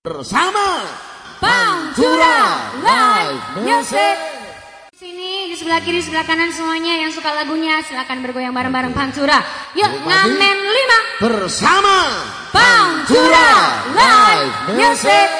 bersama Pantura Live Music. Sini di sebelah kiri sebelah kanan semuanya yang suka lagunya silakan bergoyang bareng-bareng Pantura. Yuk ngamen lima bersama Pantura Live Music.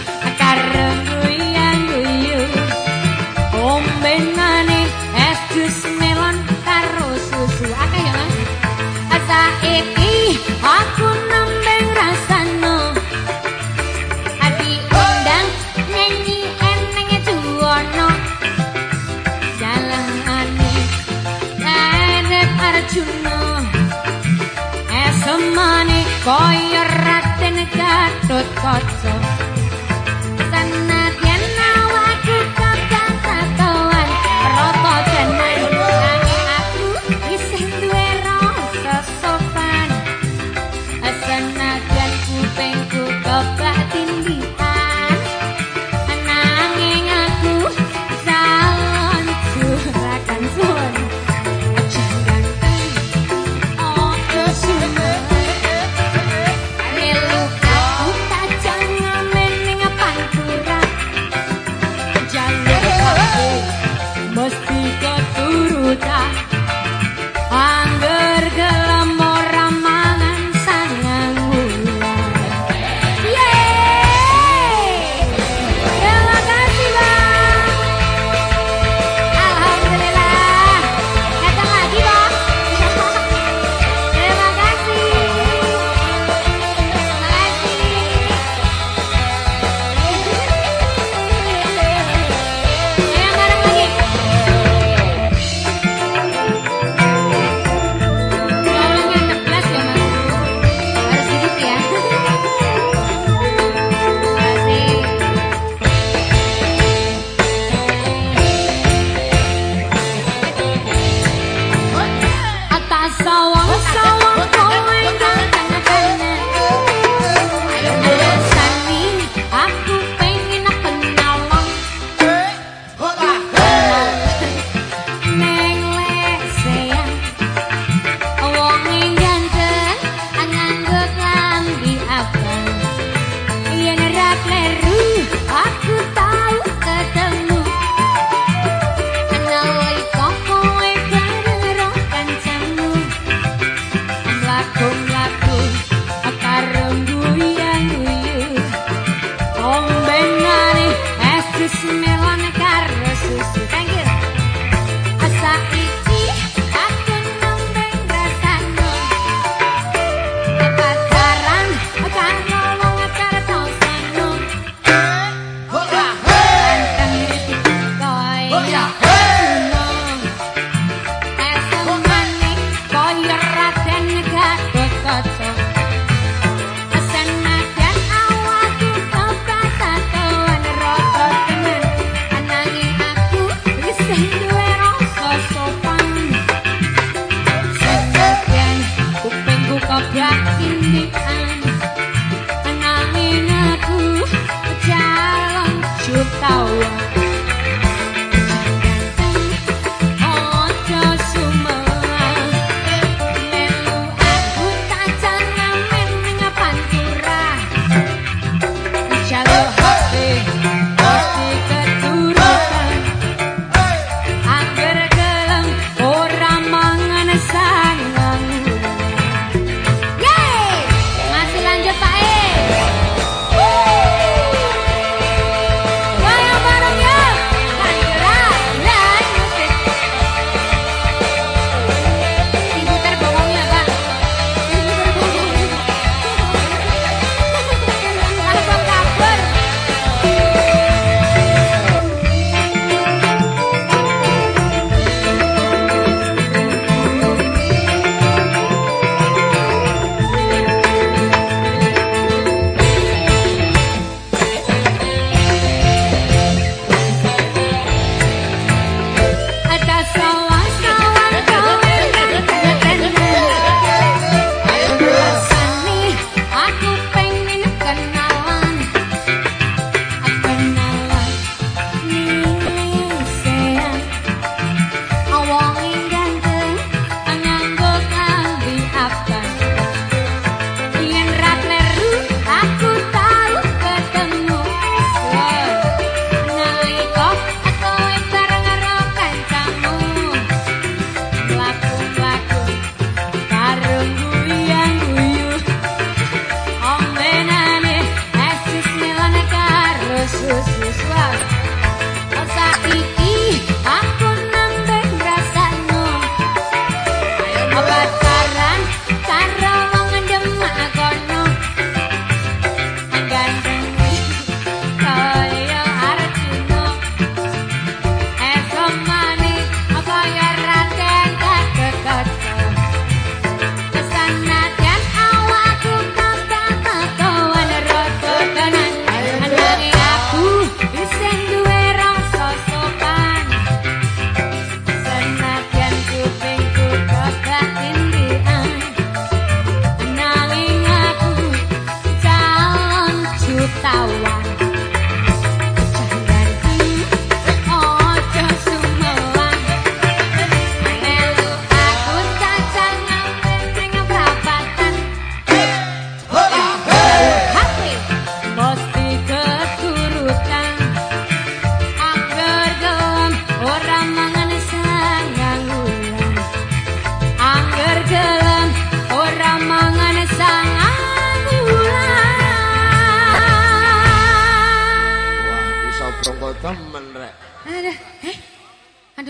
koyo raten gadut kaca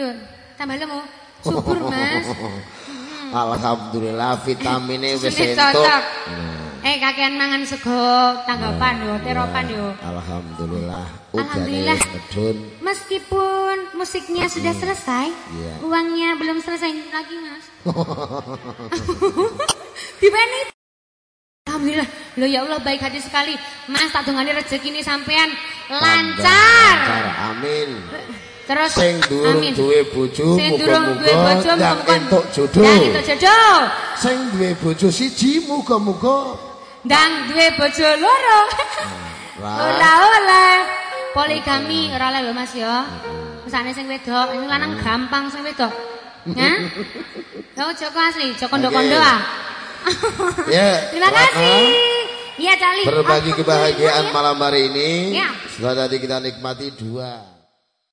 Aduh, tambah lemu. Subur, Mas. Alhamdulillah vitaminnya wis entuk. cocok. Eh, kakean mangan sego tanggapan yo, teropan yo. Alhamdulillah. Alhamdulillah. Medun. Meskipun musiknya sudah selesai, Iya. uangnya belum selesai lagi, Mas. Dipeni. Alhamdulillah. Loh ya Allah baik hati sekali. Mas tak dongani rezeki ini sampean lancar. Lancar. Amin. Terus Sing durung duwe bojo muga-muga ndang entuk jodoh. ndang entuk jodoh. Sing duwe bojo siji muga-muga Ndang duwe bojo loro. Lah. Ora oleh. Poligami ora oleh lho Mas ya. Mesane sing wedok, ini lanang gampang sing wedok. Hah? Yo Joko asli, Joko kondo-kondo ah. Ya. Terima kasih. Iya, Cali. Berbagi kebahagiaan iya. malam hari ini. Ya. Setelah tadi kita nikmati dua